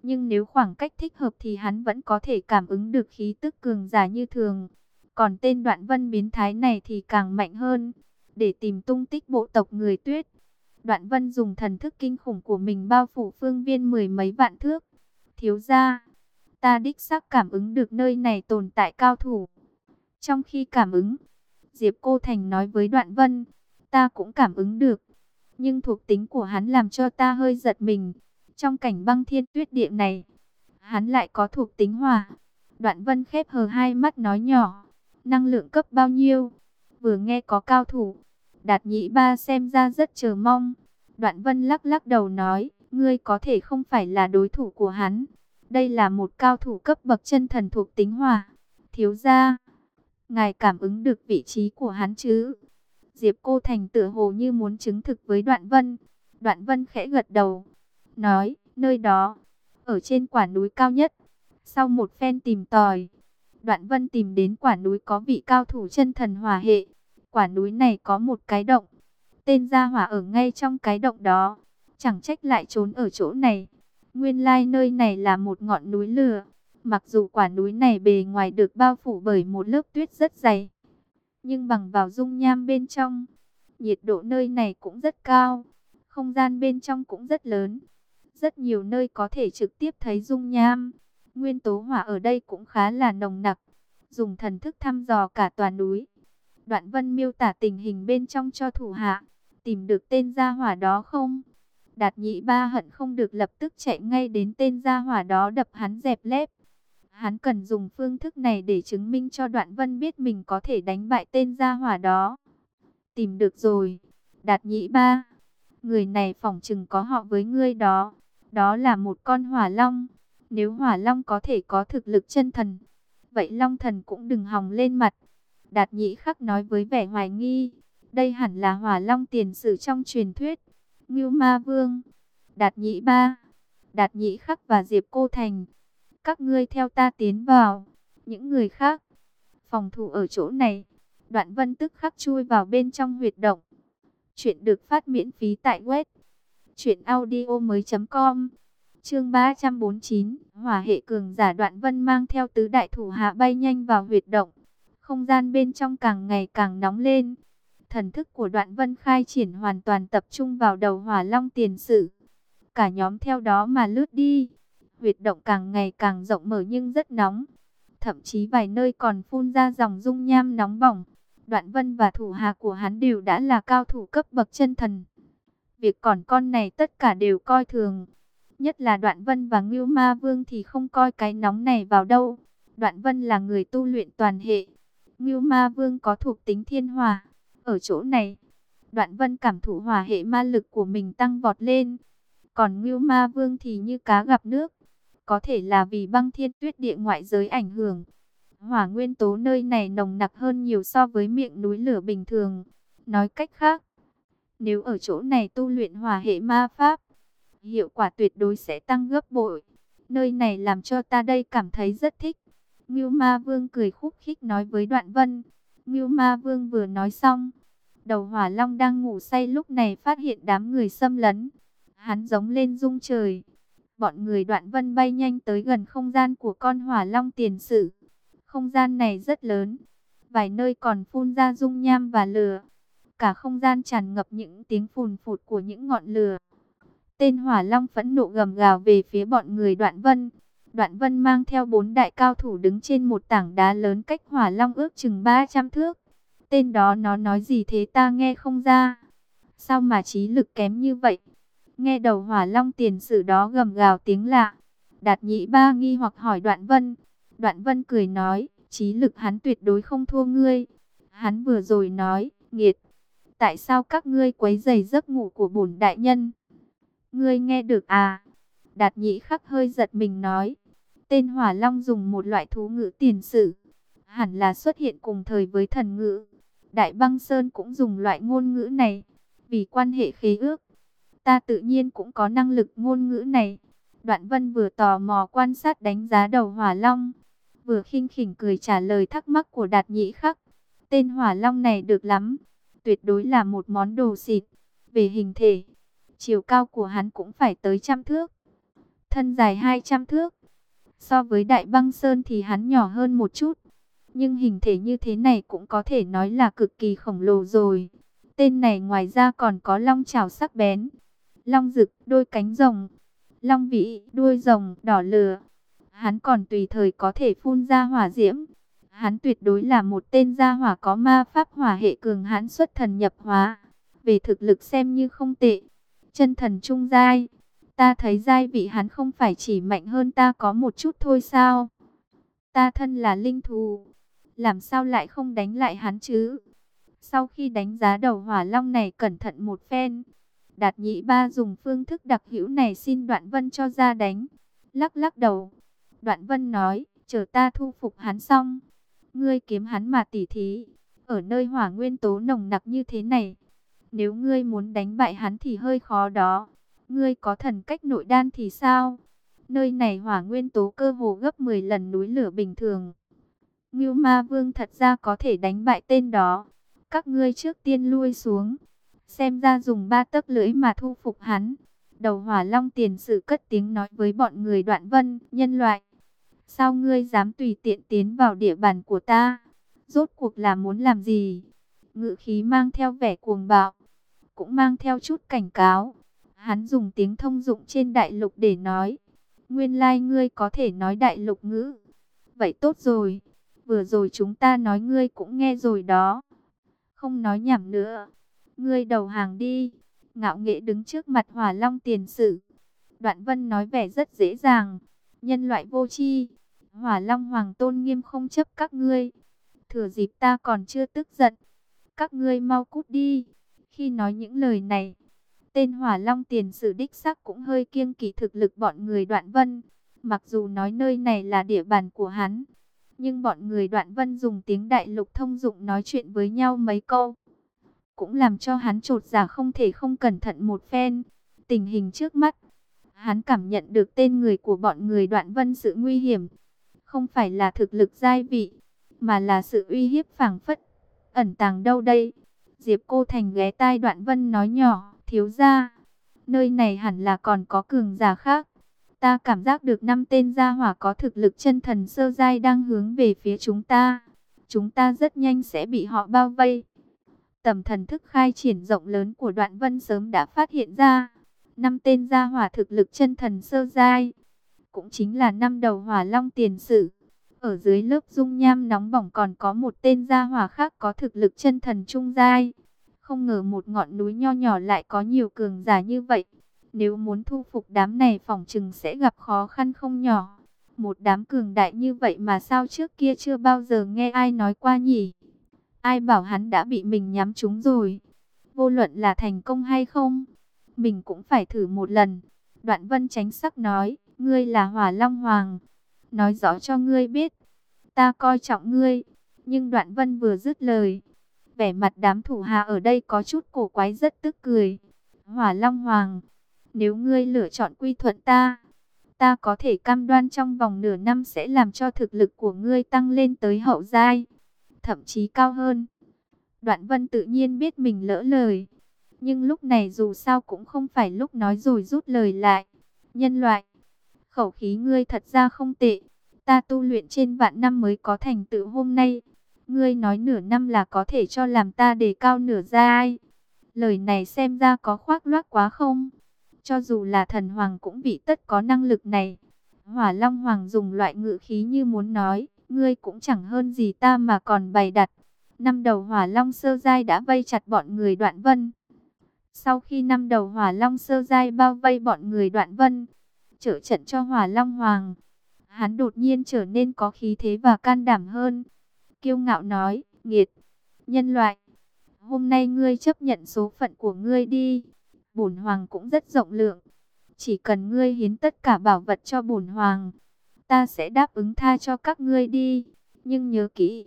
nhưng nếu khoảng cách thích hợp thì hắn vẫn có thể cảm ứng được khí tức cường giả như thường. Còn tên đoạn vân biến thái này thì càng mạnh hơn. Để tìm tung tích bộ tộc người tuyết, đoạn vân dùng thần thức kinh khủng của mình bao phủ phương viên mười mấy vạn thước. Thiếu ra, ta đích xác cảm ứng được nơi này tồn tại cao thủ. Trong khi cảm ứng, Diệp Cô Thành nói với đoạn vân, ta cũng cảm ứng được. Nhưng thuộc tính của hắn làm cho ta hơi giật mình. Trong cảnh băng thiên tuyết địa này, hắn lại có thuộc tính hòa Đoạn vân khép hờ hai mắt nói nhỏ, năng lượng cấp bao nhiêu? Vừa nghe có cao thủ, đạt nhị ba xem ra rất chờ mong. Đoạn vân lắc lắc đầu nói, ngươi có thể không phải là đối thủ của hắn. Đây là một cao thủ cấp bậc chân thần thuộc tính hòa Thiếu gia, ngài cảm ứng được vị trí của hắn chứ? Diệp Cô Thành tựa hồ như muốn chứng thực với Đoạn Vân. Đoạn Vân khẽ gật đầu, nói, nơi đó, ở trên quả núi cao nhất. Sau một phen tìm tòi, Đoạn Vân tìm đến quả núi có vị cao thủ chân thần hỏa hệ. Quả núi này có một cái động, tên gia hỏa ở ngay trong cái động đó. Chẳng trách lại trốn ở chỗ này. Nguyên lai nơi này là một ngọn núi lửa. Mặc dù quả núi này bề ngoài được bao phủ bởi một lớp tuyết rất dày, nhưng bằng vào dung nham bên trong, nhiệt độ nơi này cũng rất cao, không gian bên trong cũng rất lớn. Rất nhiều nơi có thể trực tiếp thấy dung nham. Nguyên tố hỏa ở đây cũng khá là nồng nặc. Dùng thần thức thăm dò cả tòa núi. Đoạn vân miêu tả tình hình bên trong cho thủ hạ. Tìm được tên gia hỏa đó không? Đạt nhị ba hận không được lập tức chạy ngay đến tên gia hỏa đó đập hắn dẹp lép. Hắn cần dùng phương thức này để chứng minh cho Đoạn Vân biết mình có thể đánh bại tên gia hỏa đó. Tìm được rồi. Đạt nhị ba. Người này phỏng chừng có họ với ngươi đó. Đó là một con hỏa long. Nếu hỏa long có thể có thực lực chân thần. Vậy long thần cũng đừng hòng lên mặt. Đạt nhị khắc nói với vẻ hoài nghi. Đây hẳn là hỏa long tiền sử trong truyền thuyết. Ngưu ma vương. Đạt nhị ba. Đạt nhị khắc và Diệp Cô Thành các ngươi theo ta tiến vào. Những người khác, phòng thủ ở chỗ này. Đoạn vân tức khắc chui vào bên trong huyệt động. Chuyện được phát miễn phí tại web. Chuyện audio mới com. Chương 349, hỏa hệ cường giả đoạn vân mang theo tứ đại thủ hạ bay nhanh vào huyệt động. Không gian bên trong càng ngày càng nóng lên. Thần thức của đoạn vân khai triển hoàn toàn tập trung vào đầu hỏa long tiền sử. Cả nhóm theo đó mà lướt đi huyệt động càng ngày càng rộng mở nhưng rất nóng. Thậm chí vài nơi còn phun ra dòng dung nham nóng bỏng. Đoạn vân và thủ hạ của hắn đều đã là cao thủ cấp bậc chân thần. Việc còn con này tất cả đều coi thường. Nhất là đoạn vân và ngưu ma vương thì không coi cái nóng này vào đâu. Đoạn vân là người tu luyện toàn hệ. Ngưu ma vương có thuộc tính thiên hòa. Ở chỗ này, đoạn vân cảm thụ hòa hệ ma lực của mình tăng vọt lên. Còn ngưu ma vương thì như cá gặp nước. Có thể là vì băng thiên tuyết địa ngoại giới ảnh hưởng. Hỏa nguyên tố nơi này nồng nặc hơn nhiều so với miệng núi lửa bình thường. Nói cách khác, nếu ở chỗ này tu luyện hòa hệ ma pháp, hiệu quả tuyệt đối sẽ tăng gấp bội. Nơi này làm cho ta đây cảm thấy rất thích. Ngưu Ma Vương cười khúc khích nói với Đoạn Vân. Ngưu Ma Vương vừa nói xong, đầu hỏa long đang ngủ say lúc này phát hiện đám người xâm lấn. Hắn giống lên rung trời bọn người đoạn vân bay nhanh tới gần không gian của con hỏa long tiền sử. Không gian này rất lớn, vài nơi còn phun ra dung nham và lửa. Cả không gian tràn ngập những tiếng phùn phụt của những ngọn lửa. Tên hỏa long phẫn nộ gầm gào về phía bọn người đoạn vân. Đoạn vân mang theo bốn đại cao thủ đứng trên một tảng đá lớn cách hỏa long ước chừng 300 thước. Tên đó nó nói gì thế ta nghe không ra. Sao mà trí lực kém như vậy? Nghe đầu hỏa long tiền sử đó gầm gào tiếng lạ. Đạt nhị ba nghi hoặc hỏi đoạn vân. Đoạn vân cười nói, trí lực hắn tuyệt đối không thua ngươi. Hắn vừa rồi nói, nghiệt. Tại sao các ngươi quấy giày giấc ngủ của bổn đại nhân? Ngươi nghe được à? Đạt Nhĩ khắc hơi giật mình nói. Tên hỏa long dùng một loại thú ngữ tiền sử. Hẳn là xuất hiện cùng thời với thần ngữ. Đại băng sơn cũng dùng loại ngôn ngữ này. Vì quan hệ khế ước. Ta tự nhiên cũng có năng lực ngôn ngữ này. Đoạn vân vừa tò mò quan sát đánh giá đầu hỏa long. Vừa khinh khỉnh cười trả lời thắc mắc của đạt Nhĩ khắc. Tên hỏa long này được lắm. Tuyệt đối là một món đồ xịt. Về hình thể, chiều cao của hắn cũng phải tới trăm thước. Thân dài hai trăm thước. So với đại băng sơn thì hắn nhỏ hơn một chút. Nhưng hình thể như thế này cũng có thể nói là cực kỳ khổng lồ rồi. Tên này ngoài ra còn có long chảo sắc bén. Long rực, đôi cánh rồng. Long vĩ, đuôi rồng, đỏ lửa. Hắn còn tùy thời có thể phun ra hỏa diễm. Hắn tuyệt đối là một tên gia hỏa có ma pháp hỏa hệ cường hãn xuất thần nhập hóa. Về thực lực xem như không tệ. Chân thần trung giai. Ta thấy giai vị hắn không phải chỉ mạnh hơn ta có một chút thôi sao? Ta thân là linh thù. Làm sao lại không đánh lại hắn chứ? Sau khi đánh giá đầu hỏa long này cẩn thận một phen. Đạt nhị ba dùng phương thức đặc hữu này xin đoạn vân cho ra đánh. Lắc lắc đầu. Đoạn vân nói, chờ ta thu phục hắn xong. Ngươi kiếm hắn mà tỉ thí. Ở nơi hỏa nguyên tố nồng nặc như thế này. Nếu ngươi muốn đánh bại hắn thì hơi khó đó. Ngươi có thần cách nội đan thì sao? Nơi này hỏa nguyên tố cơ hồ gấp 10 lần núi lửa bình thường. Ngưu ma vương thật ra có thể đánh bại tên đó. Các ngươi trước tiên lui xuống. Xem ra dùng ba tấc lưỡi mà thu phục hắn. Đầu hỏa long tiền sự cất tiếng nói với bọn người đoạn vân, nhân loại. Sao ngươi dám tùy tiện tiến vào địa bàn của ta? Rốt cuộc là muốn làm gì? Ngự khí mang theo vẻ cuồng bạo. Cũng mang theo chút cảnh cáo. Hắn dùng tiếng thông dụng trên đại lục để nói. Nguyên lai like ngươi có thể nói đại lục ngữ. Vậy tốt rồi. Vừa rồi chúng ta nói ngươi cũng nghe rồi đó. Không nói nhảm nữa. Ngươi đầu hàng đi. Ngạo nghệ đứng trước mặt hỏa long tiền sử. Đoạn vân nói vẻ rất dễ dàng. Nhân loại vô tri, Hỏa long hoàng tôn nghiêm không chấp các ngươi. Thừa dịp ta còn chưa tức giận. Các ngươi mau cút đi. Khi nói những lời này. Tên hỏa long tiền sử đích sắc cũng hơi kiêng kỵ thực lực bọn người đoạn vân. Mặc dù nói nơi này là địa bàn của hắn nhưng bọn người đoạn vân dùng tiếng đại lục thông dụng nói chuyện với nhau mấy câu. Cũng làm cho hắn trột giả dạ không thể không cẩn thận một phen. Tình hình trước mắt, hắn cảm nhận được tên người của bọn người đoạn vân sự nguy hiểm. Không phải là thực lực giai vị, mà là sự uy hiếp phảng phất. Ẩn tàng đâu đây? Diệp cô thành ghé tai đoạn vân nói nhỏ, thiếu ra. Nơi này hẳn là còn có cường giả khác. Ta cảm giác được năm tên gia hỏa có thực lực chân thần sơ giai đang hướng về phía chúng ta. Chúng ta rất nhanh sẽ bị họ bao vây. Tầm thần thức khai triển rộng lớn của đoạn vân sớm đã phát hiện ra. Năm tên gia hỏa thực lực chân thần sơ giai. Cũng chính là năm đầu hỏa long tiền sử. Ở dưới lớp dung nham nóng bỏng còn có một tên gia hỏa khác có thực lực chân thần trung giai. Không ngờ một ngọn núi nho nhỏ lại có nhiều cường giả như vậy. Nếu muốn thu phục đám này phòng chừng sẽ gặp khó khăn không nhỏ. Một đám cường đại như vậy mà sao trước kia chưa bao giờ nghe ai nói qua nhỉ? Ai bảo hắn đã bị mình nhắm trúng rồi? Vô luận là thành công hay không? Mình cũng phải thử một lần. Đoạn vân tránh sắc nói, ngươi là hỏa long hoàng. Nói rõ cho ngươi biết, ta coi trọng ngươi. Nhưng đoạn vân vừa dứt lời. Vẻ mặt đám thủ hạ ở đây có chút cổ quái rất tức cười. Hỏa long hoàng nếu ngươi lựa chọn quy thuận ta, ta có thể cam đoan trong vòng nửa năm sẽ làm cho thực lực của ngươi tăng lên tới hậu giai, thậm chí cao hơn. Đoạn vân tự nhiên biết mình lỡ lời, nhưng lúc này dù sao cũng không phải lúc nói rồi rút lời lại. Nhân loại, khẩu khí ngươi thật ra không tệ, ta tu luyện trên vạn năm mới có thành tựu hôm nay. Ngươi nói nửa năm là có thể cho làm ta đề cao nửa giai. Lời này xem ra có khoác loác quá không? Cho dù là thần hoàng cũng bị tất có năng lực này. Hỏa Long Hoàng dùng loại ngữ khí như muốn nói, ngươi cũng chẳng hơn gì ta mà còn bày đặt. Năm đầu Hỏa Long sơ giai đã vây chặt bọn người đoạn vân. Sau khi năm đầu Hỏa Long sơ giai bao vây bọn người đoạn vân, trợ trận cho Hỏa Long Hoàng, hắn đột nhiên trở nên có khí thế và can đảm hơn. Kiêu ngạo nói, nghiệt, nhân loại, hôm nay ngươi chấp nhận số phận của ngươi đi. Bổn Hoàng cũng rất rộng lượng, chỉ cần ngươi hiến tất cả bảo vật cho bổn Hoàng, ta sẽ đáp ứng tha cho các ngươi đi. Nhưng nhớ kỹ,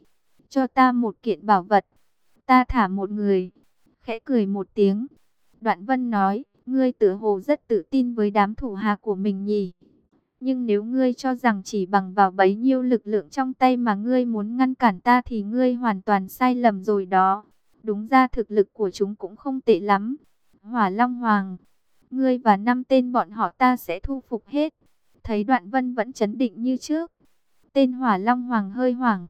cho ta một kiện bảo vật, ta thả một người. Khẽ cười một tiếng, Đoạn Vân nói, ngươi tự hồ rất tự tin với đám thủ hạ của mình nhỉ. Nhưng nếu ngươi cho rằng chỉ bằng vào bấy nhiêu lực lượng trong tay mà ngươi muốn ngăn cản ta thì ngươi hoàn toàn sai lầm rồi đó. Đúng ra thực lực của chúng cũng không tệ lắm. Hỏa Long Hoàng, ngươi và năm tên bọn họ ta sẽ thu phục hết. Thấy đoạn vân vẫn chấn định như trước. Tên Hỏa Long Hoàng hơi hoảng.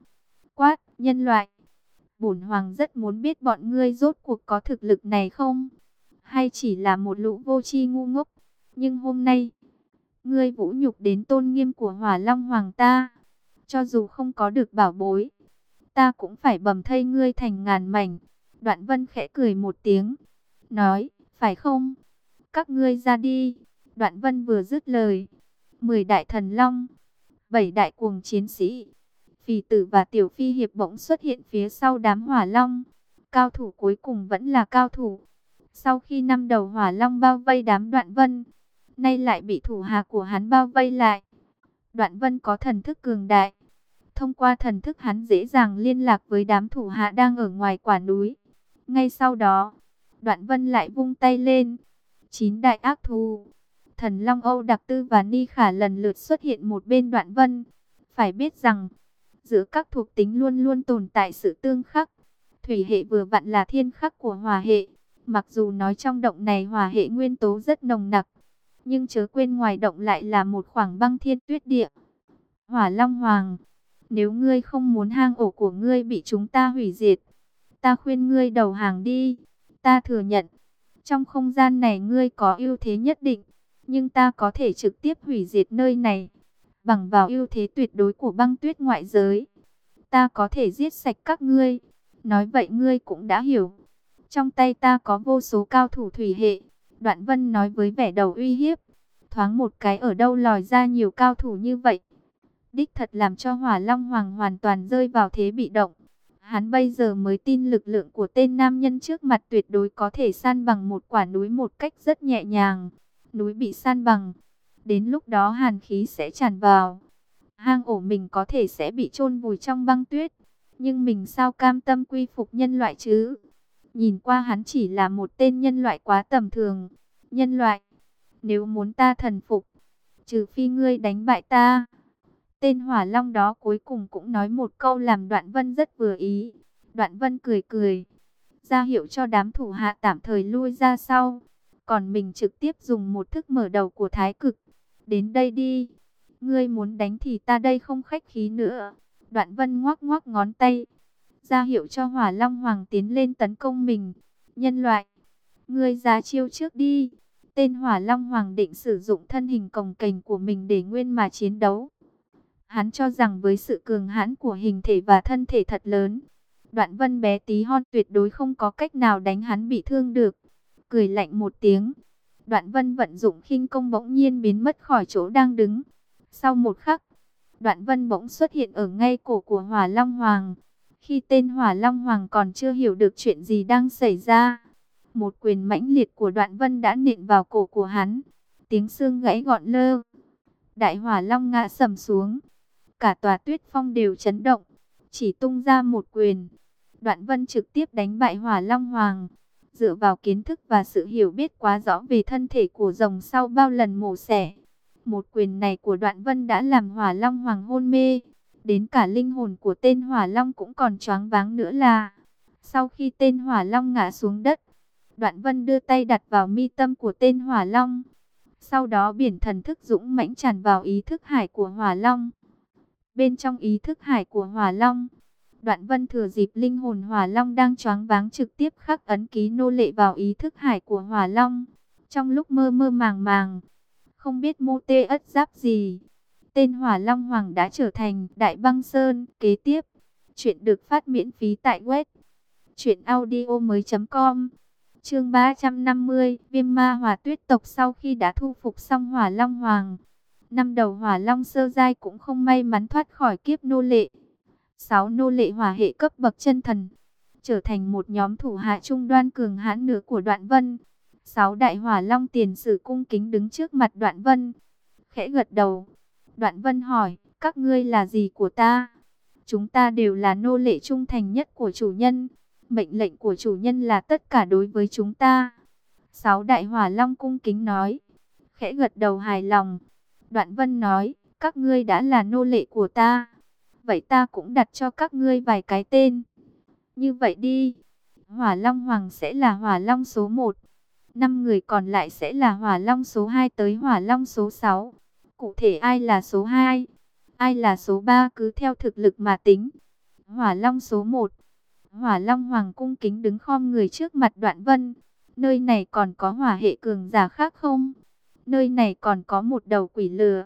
Quát, nhân loại. Bổn Hoàng rất muốn biết bọn ngươi rốt cuộc có thực lực này không? Hay chỉ là một lũ vô tri ngu ngốc? Nhưng hôm nay ngươi vũ nhục đến tôn nghiêm của hỏa long hoàng ta. Cho dù không có được bảo bối, ta cũng phải bầm thây ngươi thành ngàn mảnh. Đoạn vân khẽ cười một tiếng, nói, phải không? Các ngươi ra đi. Đoạn vân vừa dứt lời. Mười đại thần long, bảy đại cuồng chiến sĩ, phì tử và tiểu phi hiệp bỗng xuất hiện phía sau đám hỏa long. Cao thủ cuối cùng vẫn là cao thủ. Sau khi năm đầu hỏa long bao vây đám đoạn vân, nay lại bị thủ hạ của hắn bao vây lại. Đoạn vân có thần thức cường đại. Thông qua thần thức hắn dễ dàng liên lạc với đám thủ hạ đang ở ngoài quả núi. Ngay sau đó, đoạn vân lại vung tay lên. Chín đại ác thù. Thần Long Âu Đặc Tư và Ni Khả lần lượt xuất hiện một bên đoạn vân. Phải biết rằng, giữa các thuộc tính luôn luôn tồn tại sự tương khắc. Thủy hệ vừa vặn là thiên khắc của hòa hệ. Mặc dù nói trong động này hòa hệ nguyên tố rất nồng nặc, nhưng chớ quên ngoài động lại là một khoảng băng thiên tuyết địa. Hỏa Long Hoàng, nếu ngươi không muốn hang ổ của ngươi bị chúng ta hủy diệt, ta khuyên ngươi đầu hàng đi. Ta thừa nhận, trong không gian này ngươi có ưu thế nhất định, nhưng ta có thể trực tiếp hủy diệt nơi này, bằng vào ưu thế tuyệt đối của băng tuyết ngoại giới. Ta có thể giết sạch các ngươi, nói vậy ngươi cũng đã hiểu. Trong tay ta có vô số cao thủ thủy hệ, Đoạn Vân nói với vẻ đầu uy hiếp. Thoáng một cái ở đâu lòi ra nhiều cao thủ như vậy. Đích thật làm cho Hỏa Long Hoàng hoàn toàn rơi vào thế bị động. Hắn bây giờ mới tin lực lượng của tên nam nhân trước mặt tuyệt đối có thể san bằng một quả núi một cách rất nhẹ nhàng. Núi bị san bằng. Đến lúc đó hàn khí sẽ tràn vào. Hang ổ mình có thể sẽ bị chôn vùi trong băng tuyết. Nhưng mình sao cam tâm quy phục nhân loại chứ? Nhìn qua hắn chỉ là một tên nhân loại quá tầm thường. Nhân loại, nếu muốn ta thần phục, trừ phi ngươi đánh bại ta. Tên hỏa long đó cuối cùng cũng nói một câu làm đoạn vân rất vừa ý. Đoạn vân cười cười, ra hiệu cho đám thủ hạ tạm thời lui ra sau. Còn mình trực tiếp dùng một thức mở đầu của thái cực. Đến đây đi, ngươi muốn đánh thì ta đây không khách khí nữa. Đoạn vân ngoác ngoác ngón tay ra hiệu cho hỏa long hoàng tiến lên tấn công mình. Nhân loại, ngươi ra chiêu trước đi. Tên hỏa long hoàng định sử dụng thân hình cồng kềnh của mình để nguyên mà chiến đấu. Hắn cho rằng với sự cường hãn của hình thể và thân thể thật lớn, đoạn vân bé tí hon tuyệt đối không có cách nào đánh hắn bị thương được. Cười lạnh một tiếng, đoạn vân vận dụng khinh công bỗng nhiên biến mất khỏi chỗ đang đứng. Sau một khắc, đoạn vân bỗng xuất hiện ở ngay cổ của hỏa long hoàng. Khi tên Hỏa Long Hoàng còn chưa hiểu được chuyện gì đang xảy ra, một quyền mãnh liệt của Đoạn Vân đã nện vào cổ của hắn. Tiếng xương gãy gọn lơ. Đại Hỏa Long ngã sầm xuống. Cả tòa tuyết phong đều chấn động. Chỉ tung ra một quyền. Đoạn Vân trực tiếp đánh bại Hỏa Long Hoàng. Dựa vào kiến thức và sự hiểu biết quá rõ về thân thể của rồng sau bao lần mổ xẻ. Một quyền này của Đoạn Vân đã làm Hỏa Long Hoàng hôn mê. Đến cả linh hồn của tên Hỏa Long cũng còn choáng váng nữa là. Sau khi tên Hỏa Long ngã xuống đất, Đoạn Vân đưa tay đặt vào mi tâm của tên Hỏa Long. Sau đó biển thần thức dũng mãnh tràn vào ý thức hải của Hỏa Long. Bên trong ý thức hải của Hỏa Long, Đoạn vân thừa dịp linh hồn hỏa long đang choáng váng trực tiếp khắc ấn ký nô lệ vào ý thức hải của hỏa long. Trong lúc mơ mơ màng màng, không biết mô tê ất giáp gì, tên hỏa long hoàng đã trở thành đại băng sơn. Kế tiếp, chuyện được phát miễn phí tại web truyệnaudiomoi.com. Chương 350, Viêm Ma Hỏa Tuyết tộc sau khi đã thu phục xong Hỏa Long Hoàng, năm đầu Hỏa Long sơ giai cũng không may mắn thoát khỏi kiếp nô lệ. Sáu nô lệ hỏa hệ cấp bậc chân thần, trở thành một nhóm thủ hạ trung đoan cường hãn nữa của Đoạn Vân. Sáu đại Hỏa Long tiền sử cung kính đứng trước mặt Đoạn Vân, khẽ gật đầu. Đoạn Vân hỏi, các ngươi là gì của ta? Chúng ta đều là nô lệ trung thành nhất của chủ nhân mệnh lệnh của chủ nhân là tất cả đối với chúng ta. Sáu đại hỏa long cung kính nói, khẽ gật đầu hài lòng. Đoạn vân nói, các ngươi đã là nô lệ của ta. Vậy ta cũng đặt cho các ngươi vài cái tên. Như vậy đi, hỏa long hoàng sẽ là hỏa long số 1. Năm người còn lại sẽ là hỏa long số 2 tới hỏa long số 6. Cụ thể ai là số 2, ai là số 3 cứ theo thực lực mà tính. Hỏa long số 1 Hỏa Long Hoàng cung kính đứng khom người trước mặt Đoạn Vân. Nơi này còn có hỏa hệ cường giả khác không? Nơi này còn có một đầu quỷ lừa.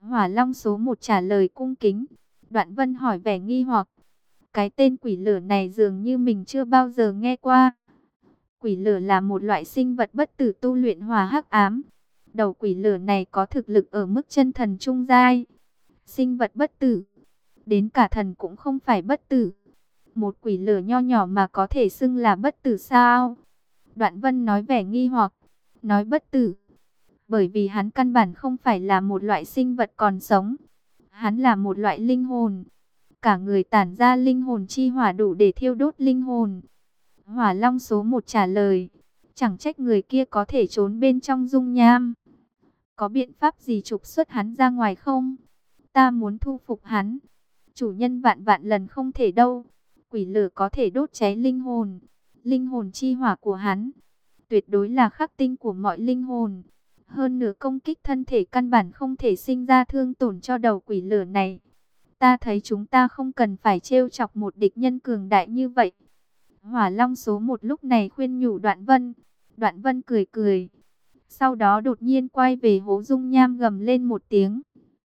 Hỏa Long số một trả lời cung kính. Đoạn Vân hỏi vẻ nghi hoặc. Cái tên quỷ lửa này dường như mình chưa bao giờ nghe qua. Quỷ lửa là một loại sinh vật bất tử tu luyện hòa hắc ám. Đầu quỷ lửa này có thực lực ở mức chân thần trung giai. Sinh vật bất tử. Đến cả thần cũng không phải bất tử một quỷ lửa nho nhỏ mà có thể xưng là bất tử sao? Đoạn vân nói vẻ nghi hoặc, nói bất tử. Bởi vì hắn căn bản không phải là một loại sinh vật còn sống. Hắn là một loại linh hồn. Cả người tản ra linh hồn chi hỏa đủ để thiêu đốt linh hồn. Hỏa long số một trả lời. Chẳng trách người kia có thể trốn bên trong dung nham. Có biện pháp gì trục xuất hắn ra ngoài không? Ta muốn thu phục hắn. Chủ nhân vạn vạn lần không thể đâu. Quỷ lửa có thể đốt cháy linh hồn, linh hồn chi hỏa của hắn. Tuyệt đối là khắc tinh của mọi linh hồn. Hơn nữa công kích thân thể căn bản không thể sinh ra thương tổn cho đầu quỷ lửa này. Ta thấy chúng ta không cần phải trêu chọc một địch nhân cường đại như vậy. Hỏa Long số một lúc này khuyên nhủ Đoạn Vân. Đoạn Vân cười cười. Sau đó đột nhiên quay về hố dung nham gầm lên một tiếng.